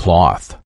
cloth.